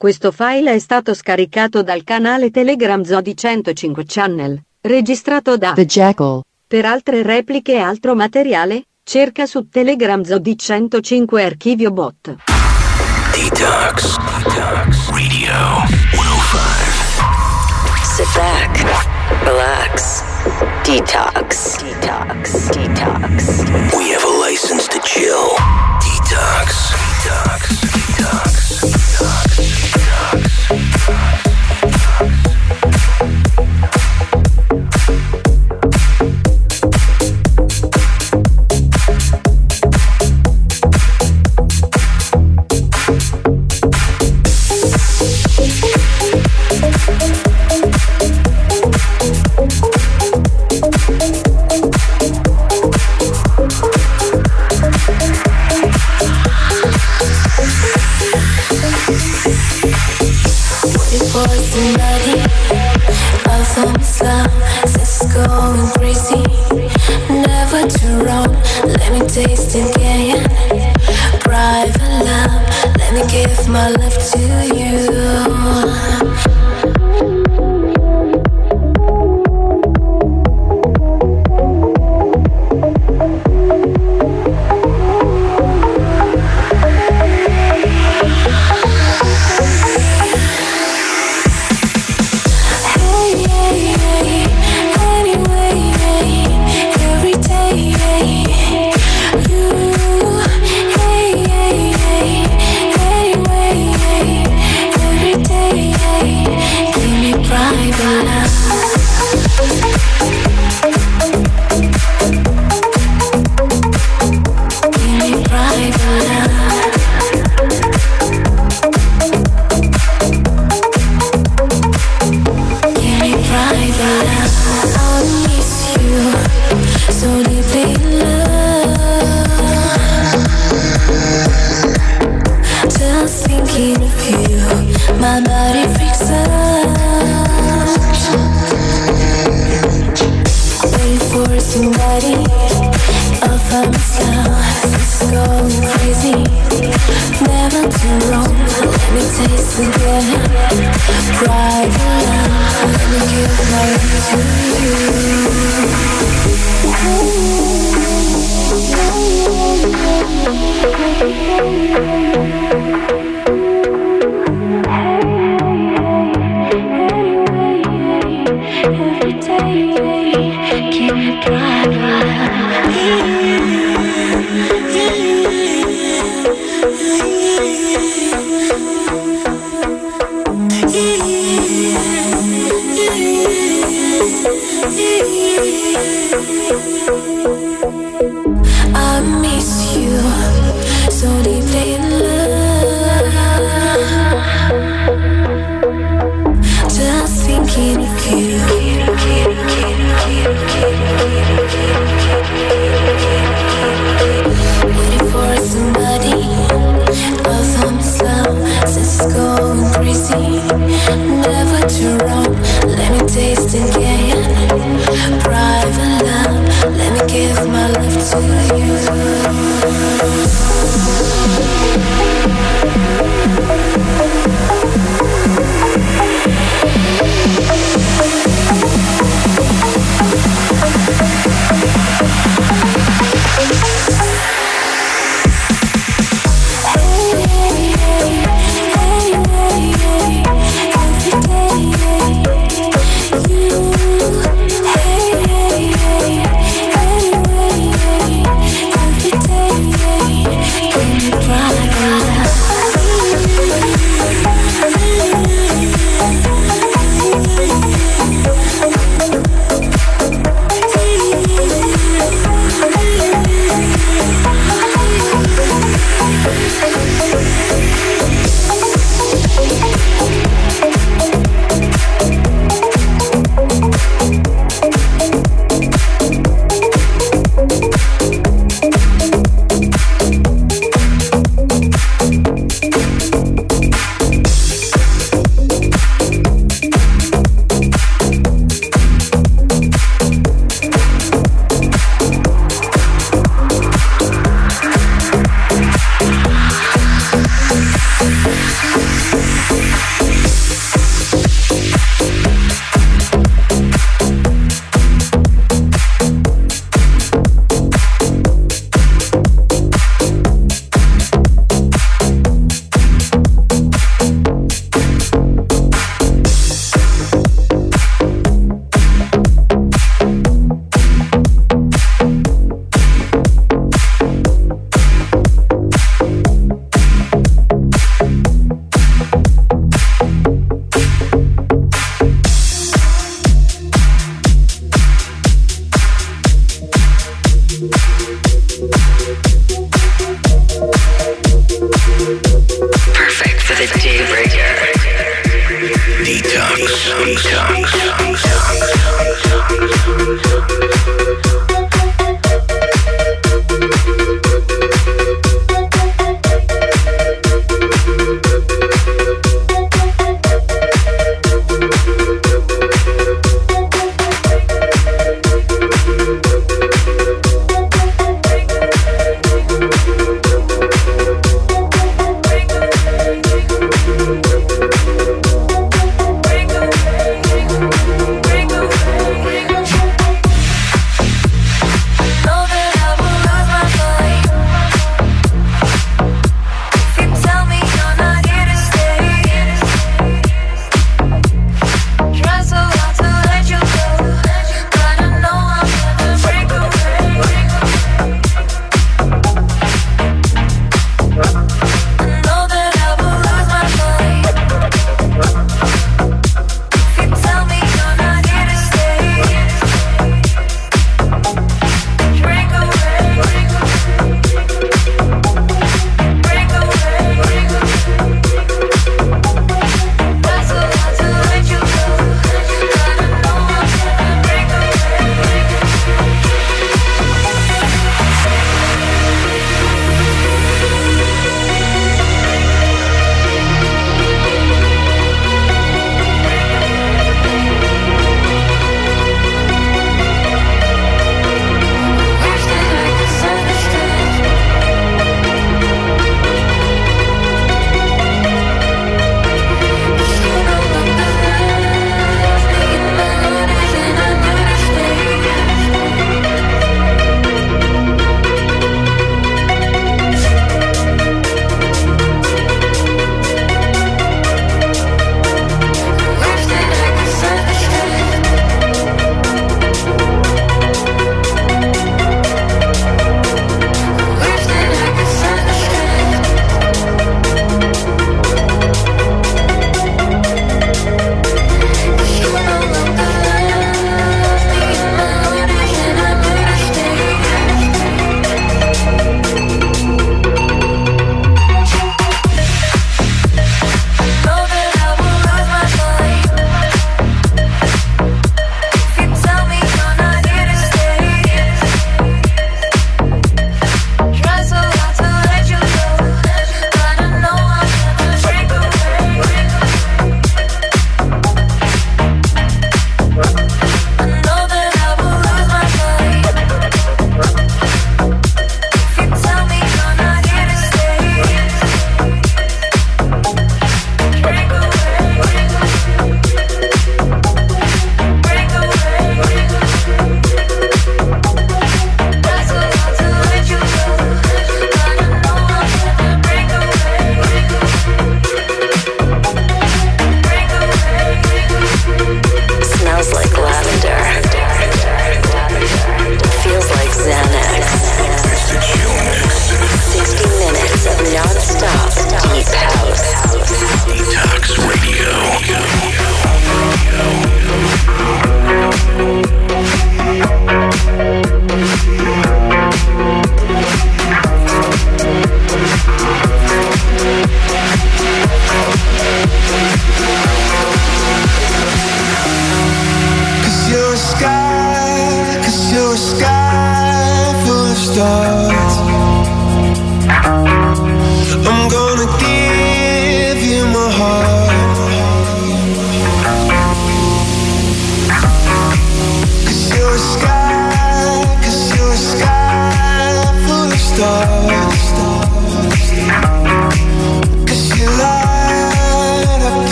Questo file è stato scaricato dal canale Telegram Zodi 105 Channel, registrato da The Jackal. Per altre repliche e altro materiale, cerca su Telegram Zodi 105 Archivio Bot. Detox. Detox. Radio 105. Sit back, relax, detox, detox, detox. We have a license to chill. Detox. Detox. Detox. Crazy. Never too wrong Let me taste again. Private love. Let me give my love to you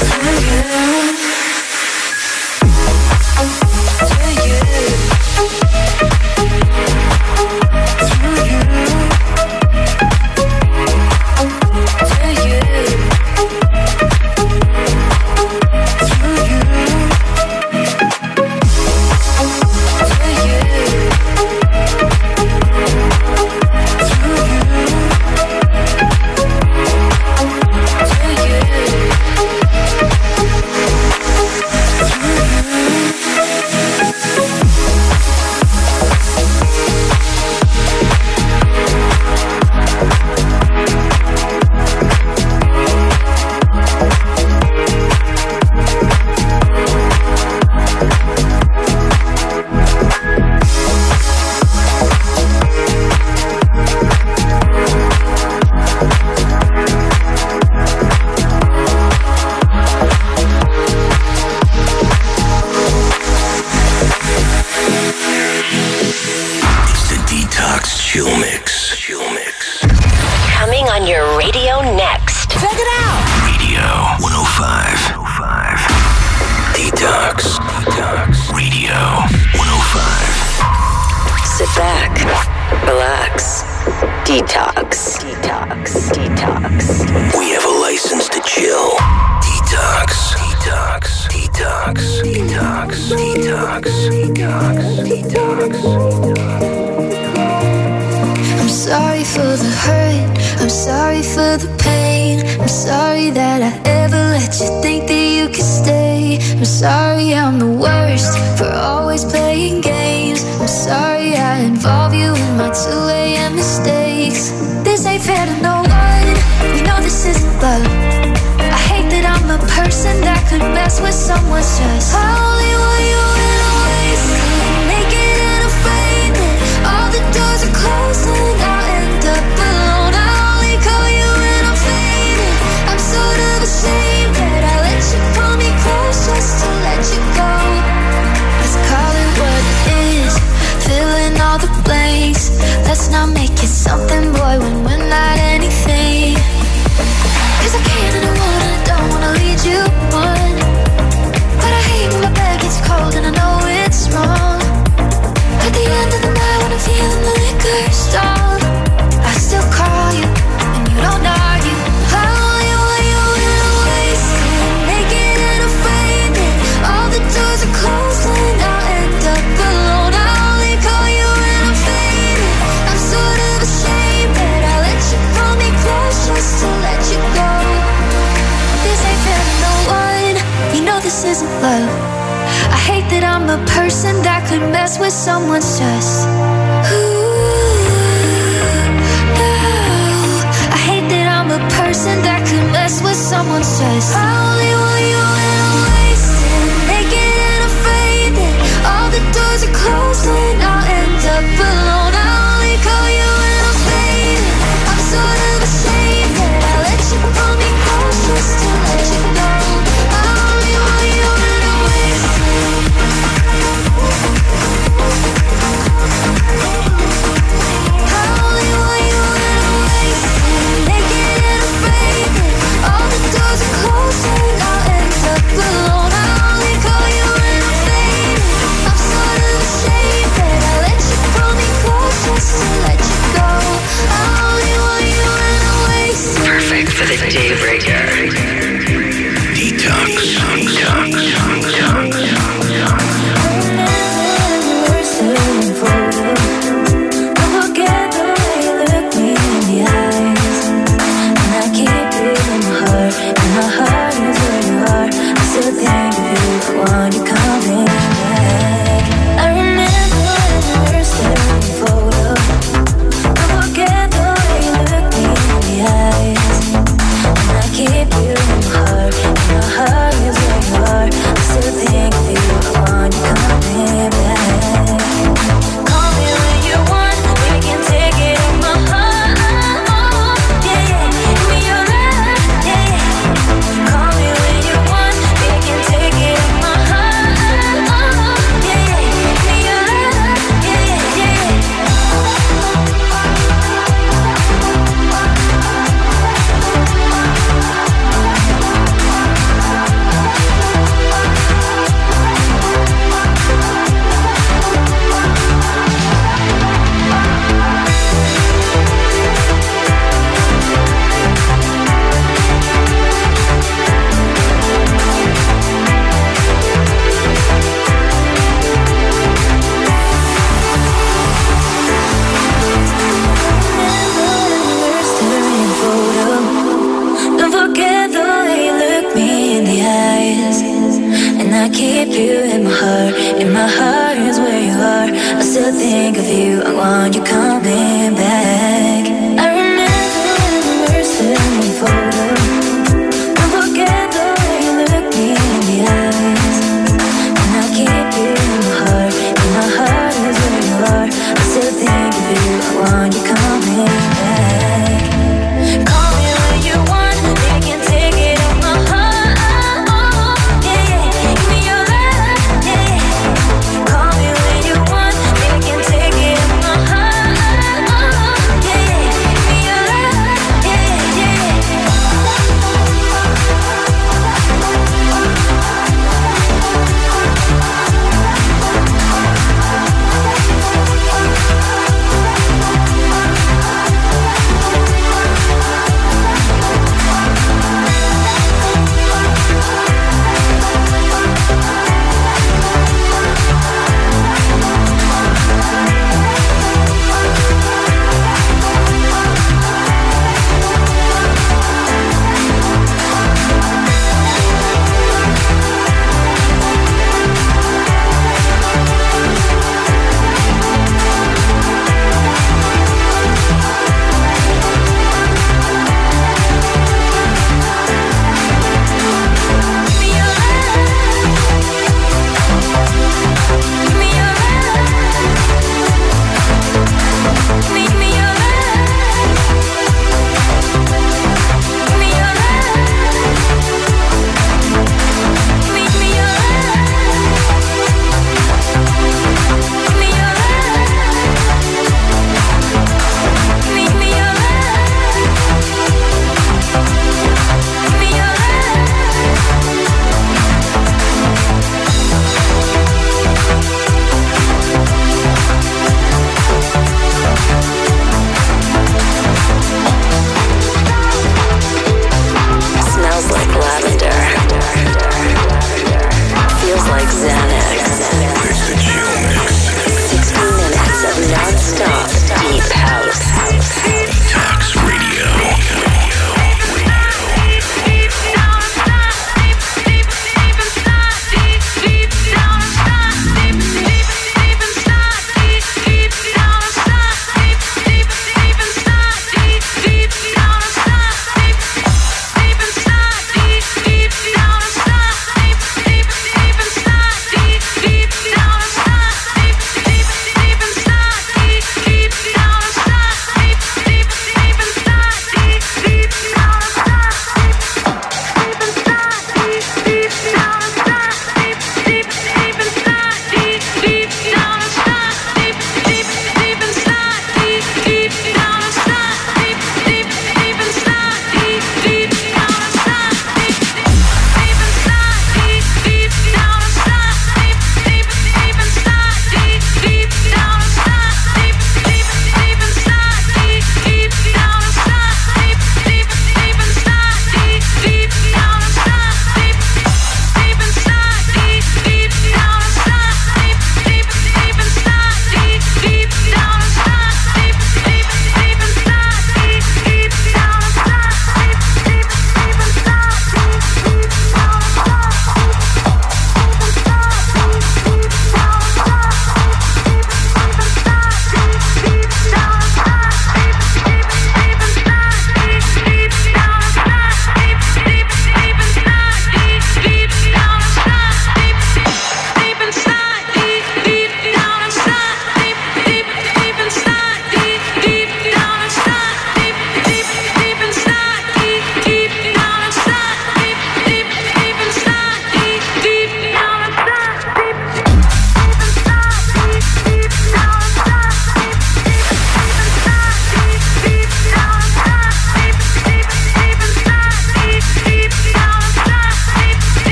to you. With someone's trust.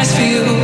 I feel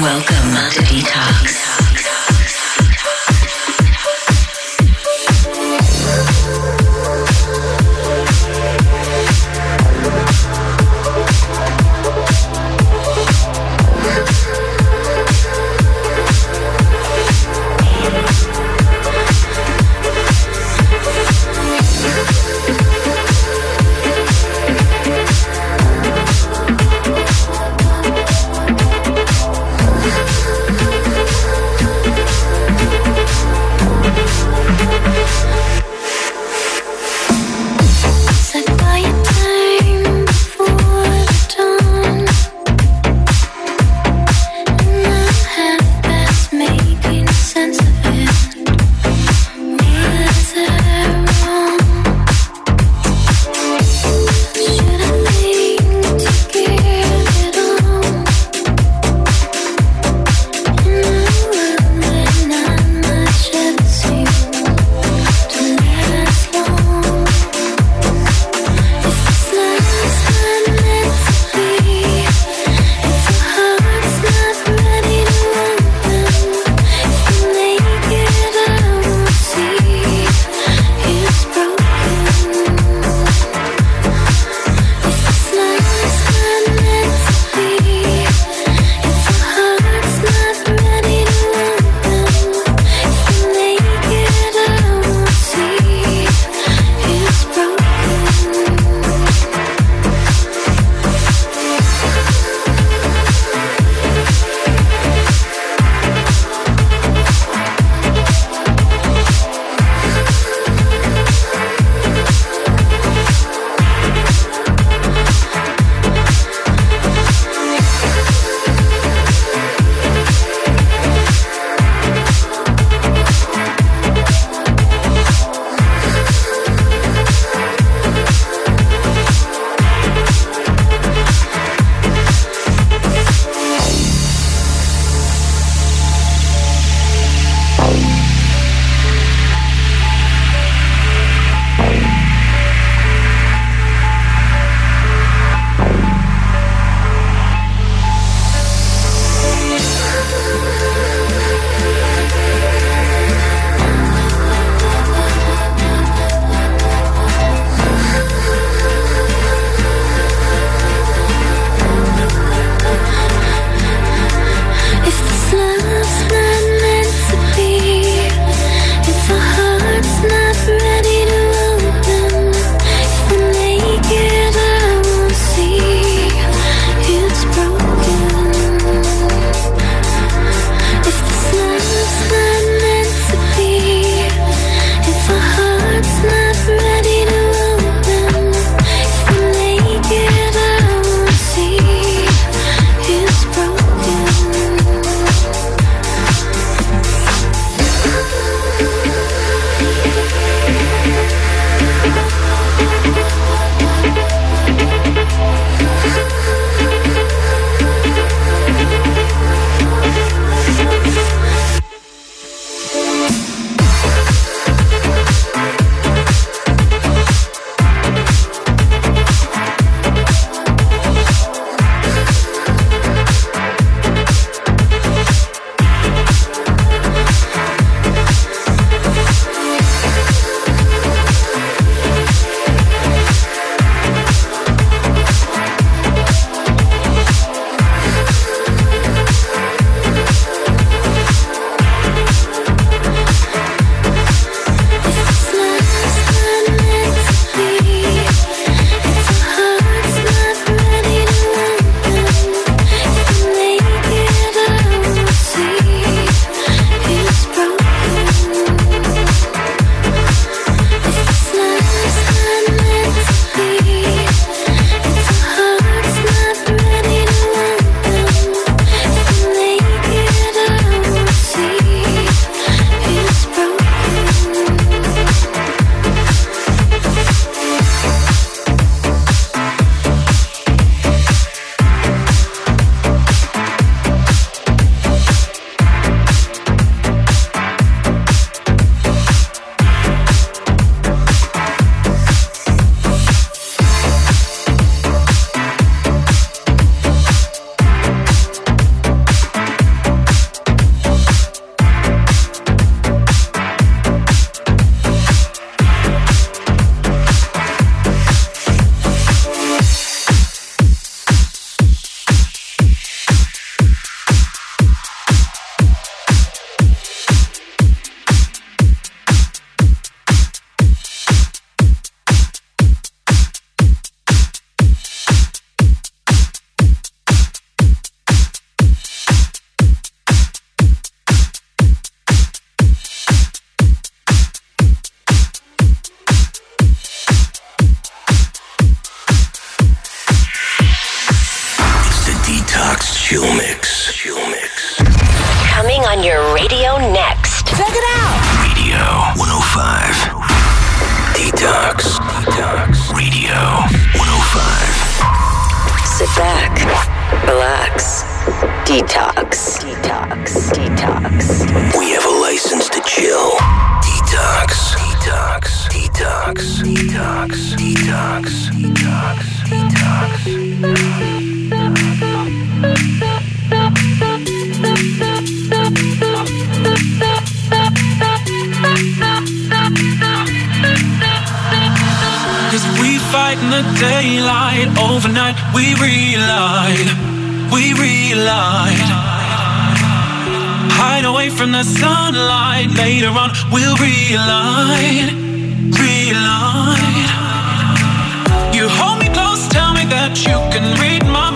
Welcome to Detox. daylight overnight we relied we relied hide away from the sunlight later on we'll relight relight you hold me close tell me that you can read my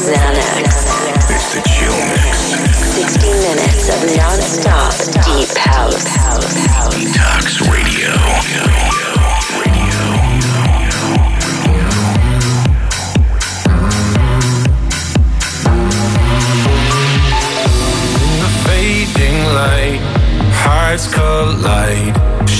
Xanax. It's the chill mix. 60 minutes of non-stop deep house. Detox Radio. the fading light, hearts collide,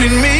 Between me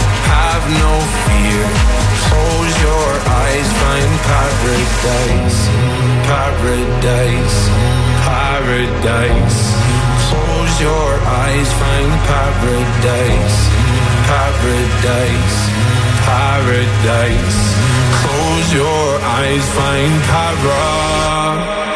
Have no fear. Close your eyes, find paradise, paradise, paradise. Close your eyes, find paradise, paradise, paradise. Close your eyes, find para.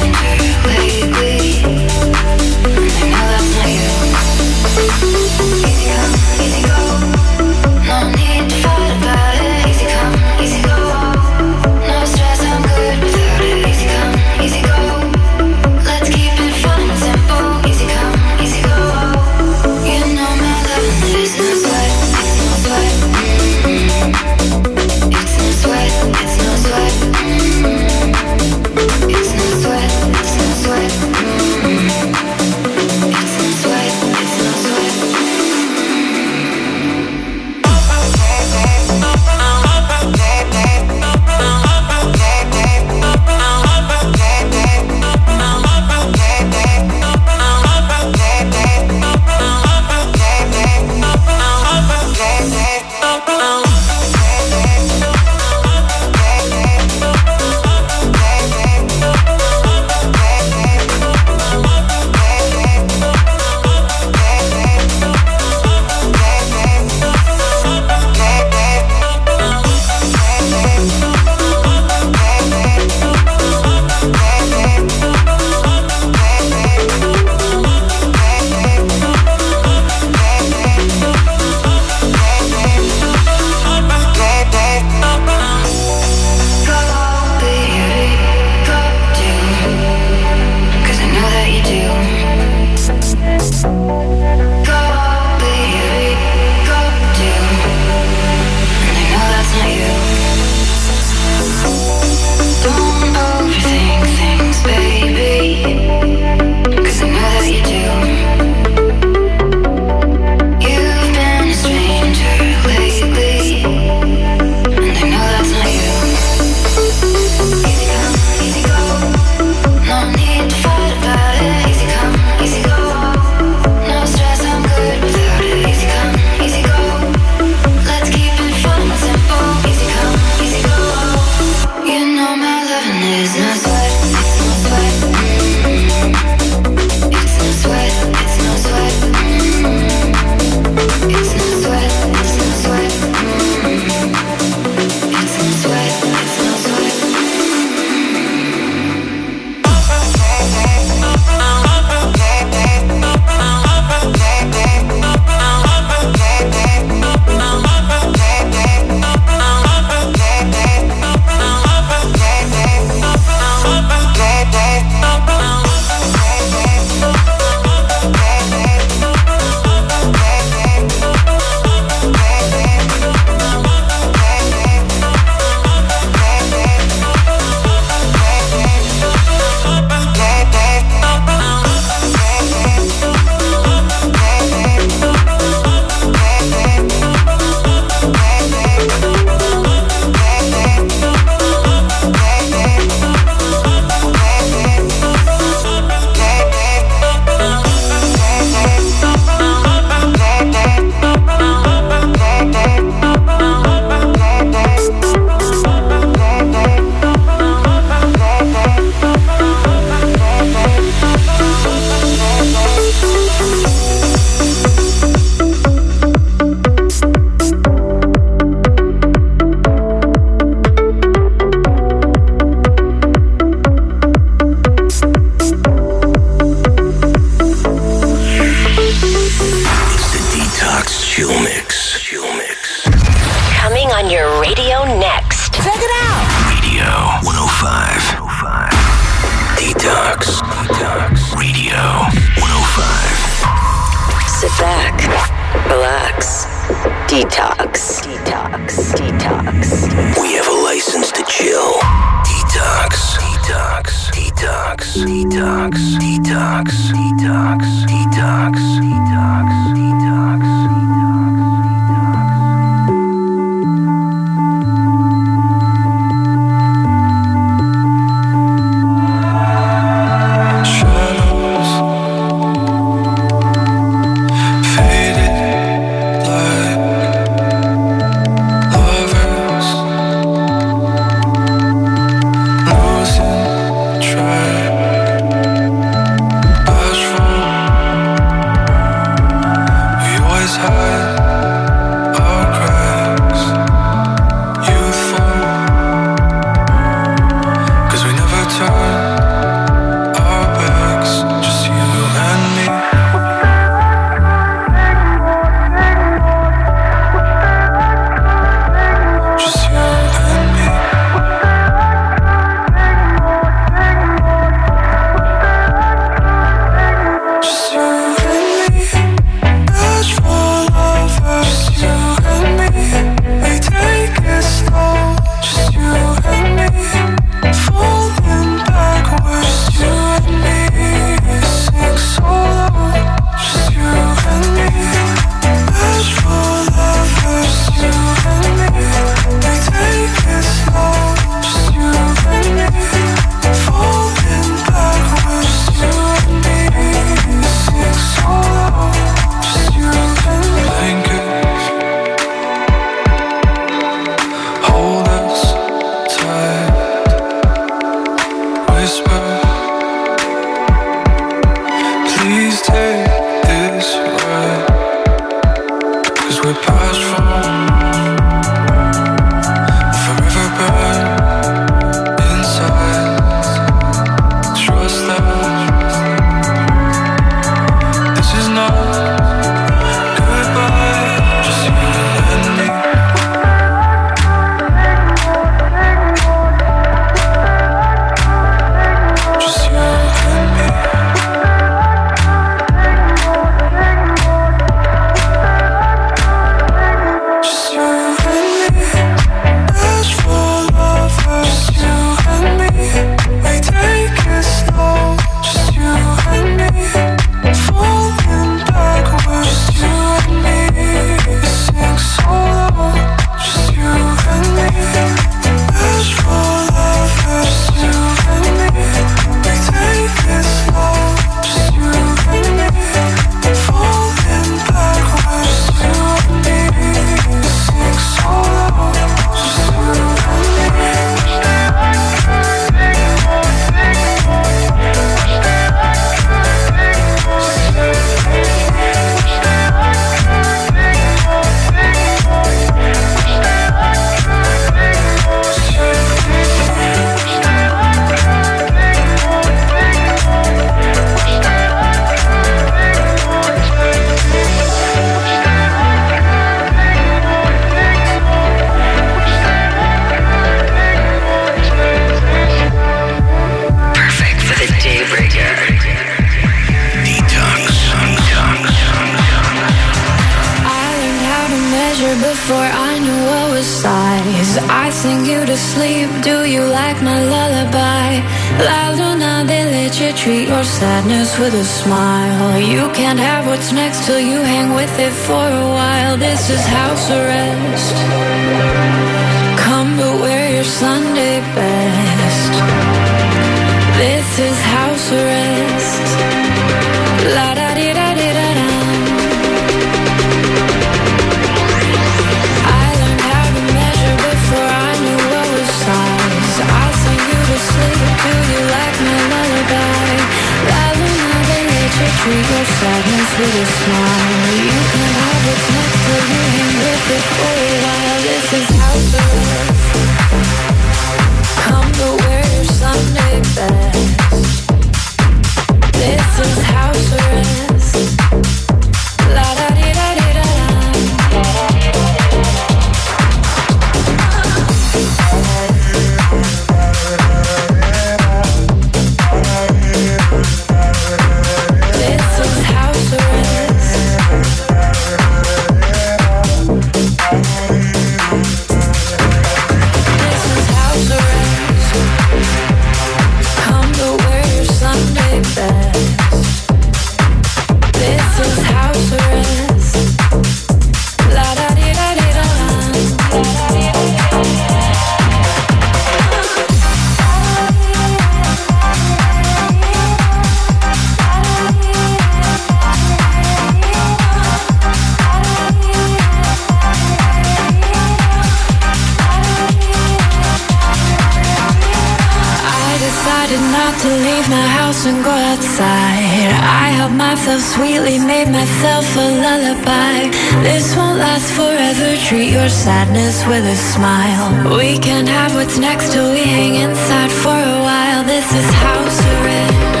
Myself sweetly, made myself a lullaby. This won't last forever. Treat your sadness with a smile. We can have what's next till we hang inside for a while. This is house arrest.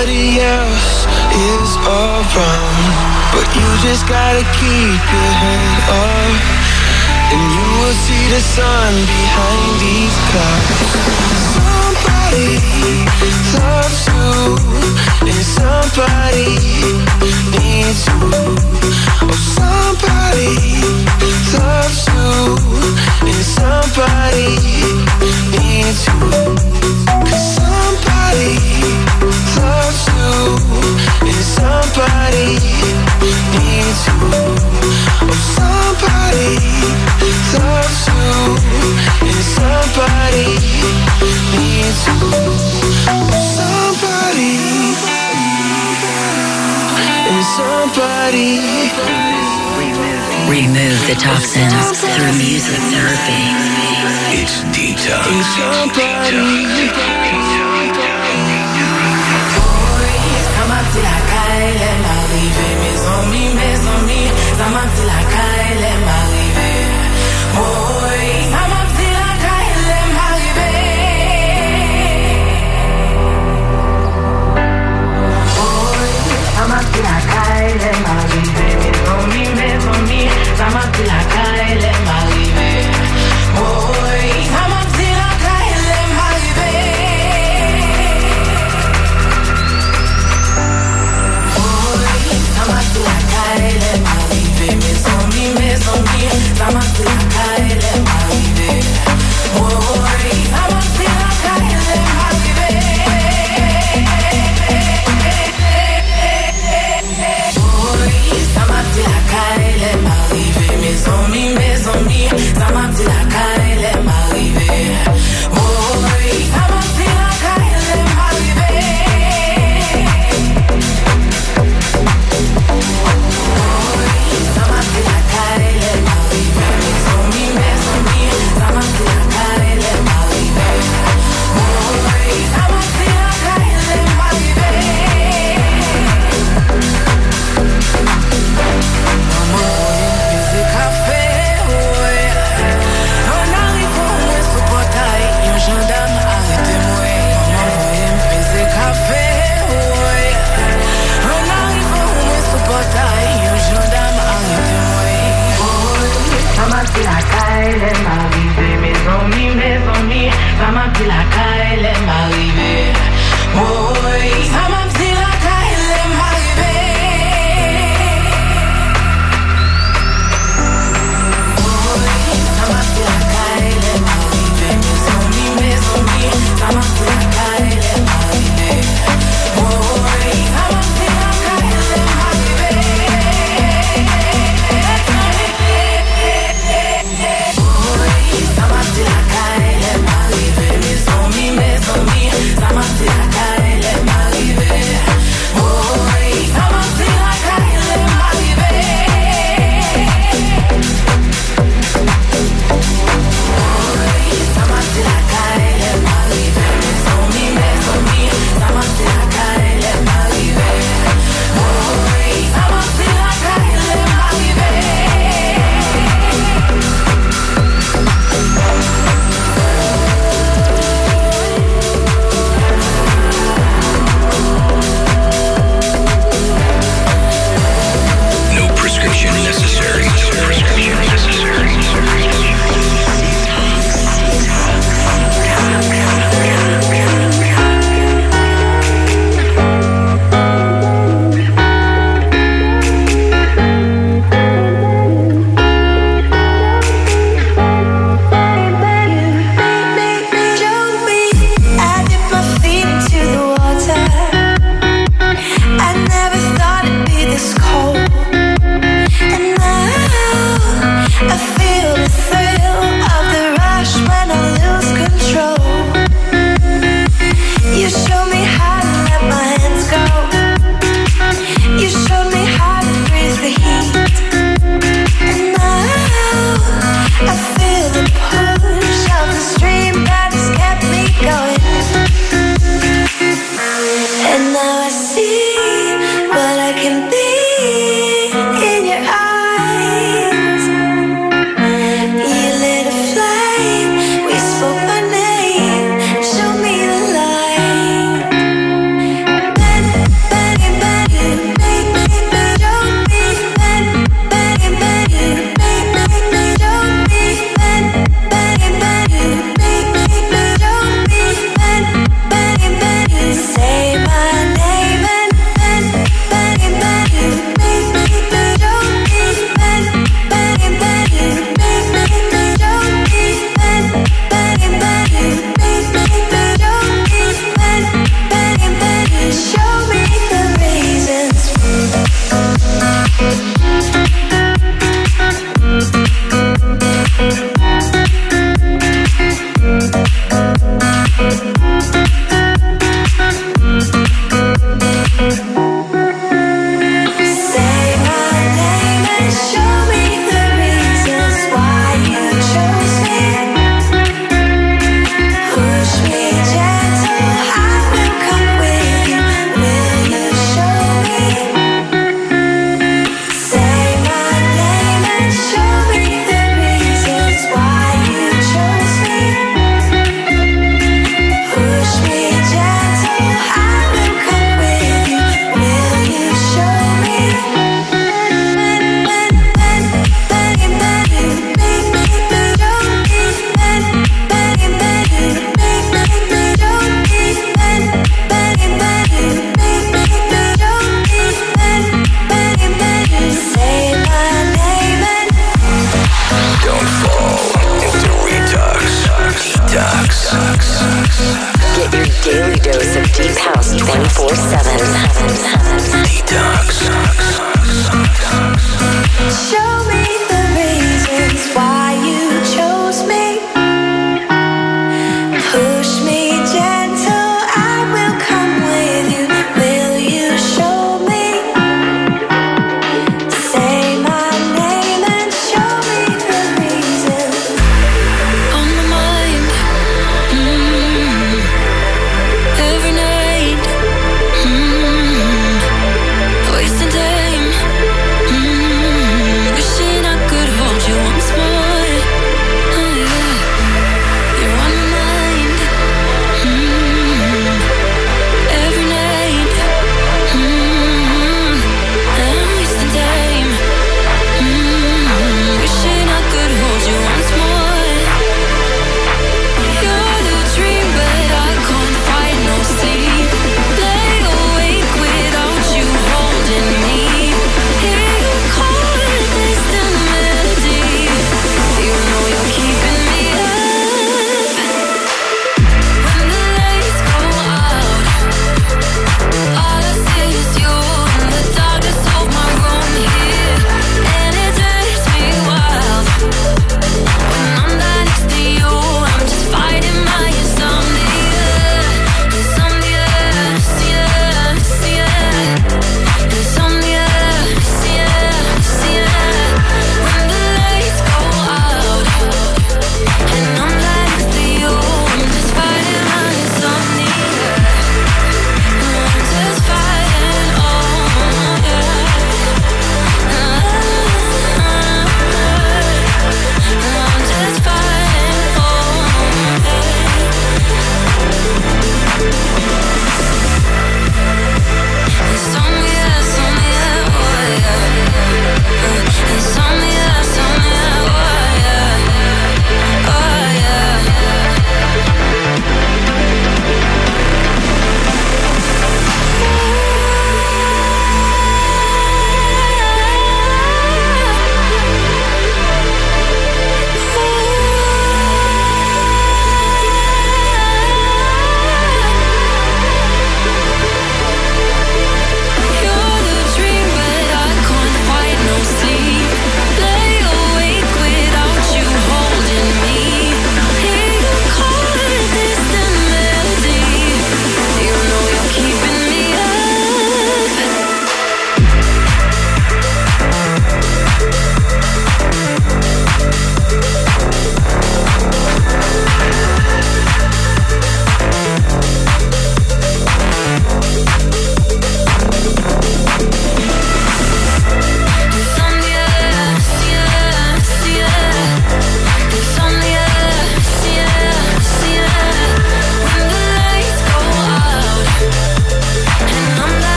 Like nobody else is around. But you just gotta keep your head up. And you will see the sun behind these clouds. Somebody loves you, and somebody needs you. Oh, somebody loves you, and somebody needs you. somebody and somebody needs you. Oh, somebody loves you, and somebody needs you. Oh, somebody, and somebody. Remove the toxins through music therapy. It's detox. Somebody. Stamattina Kyle m'arriver Mes amis, mes amis Stamattina Kyle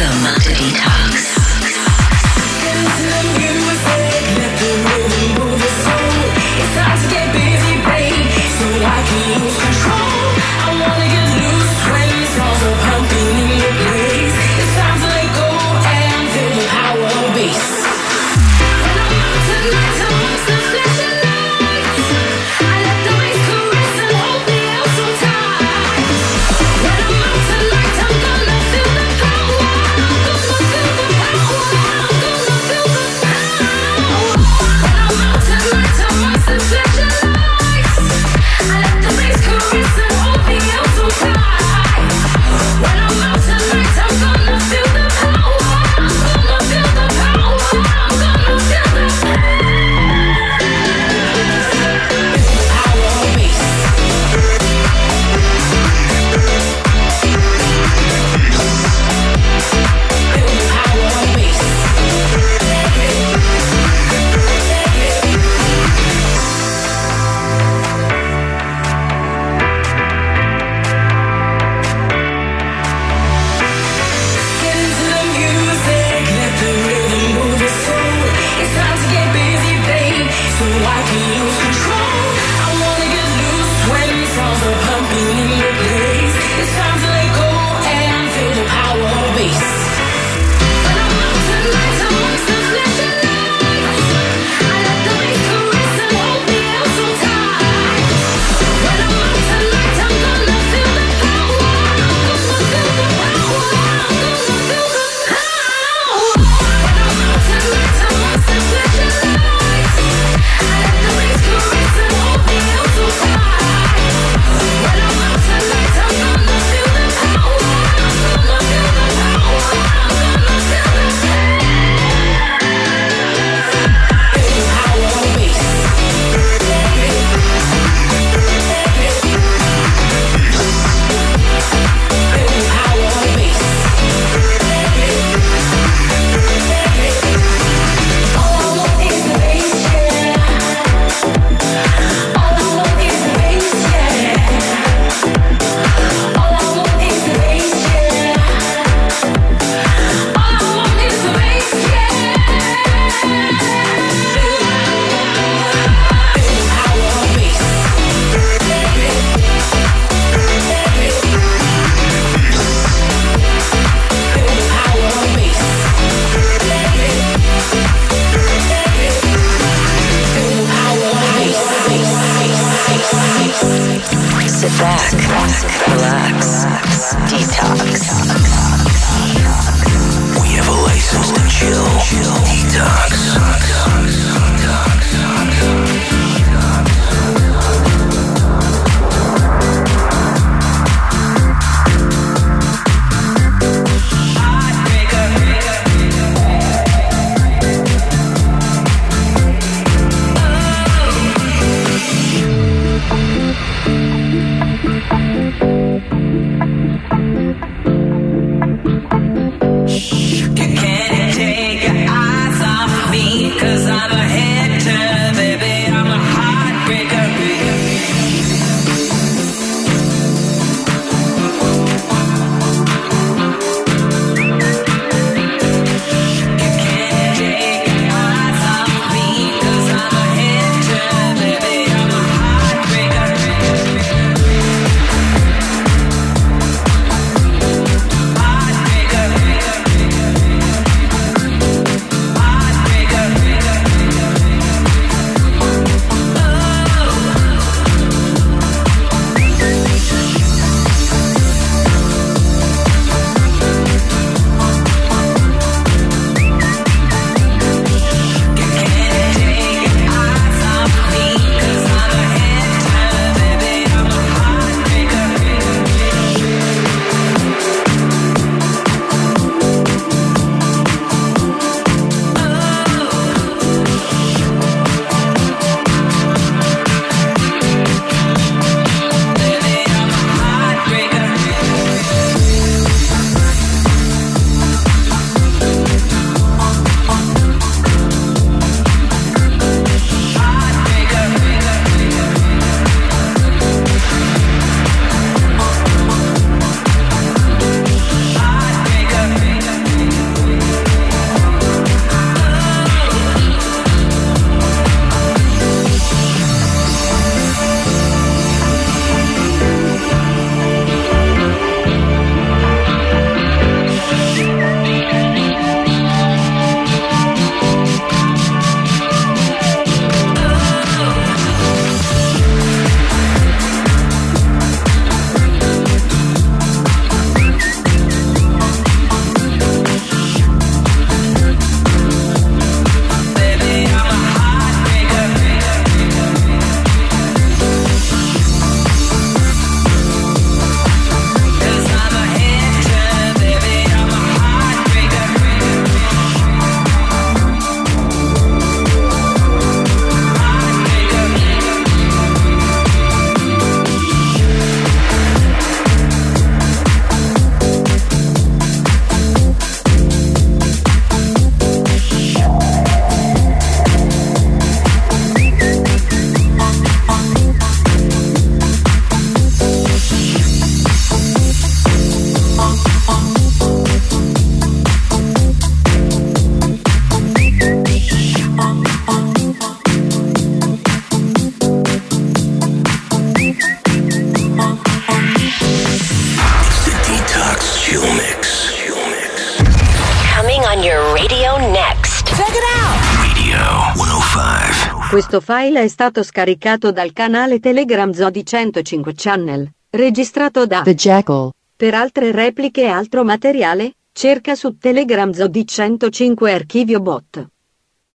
Welcome to Detox. Questo file è stato scaricato dal canale Telegram Zodi 105 Channel, registrato da The Jackal. Per altre repliche e altro materiale, cerca su Telegram Zodi 105 Archivio Bot.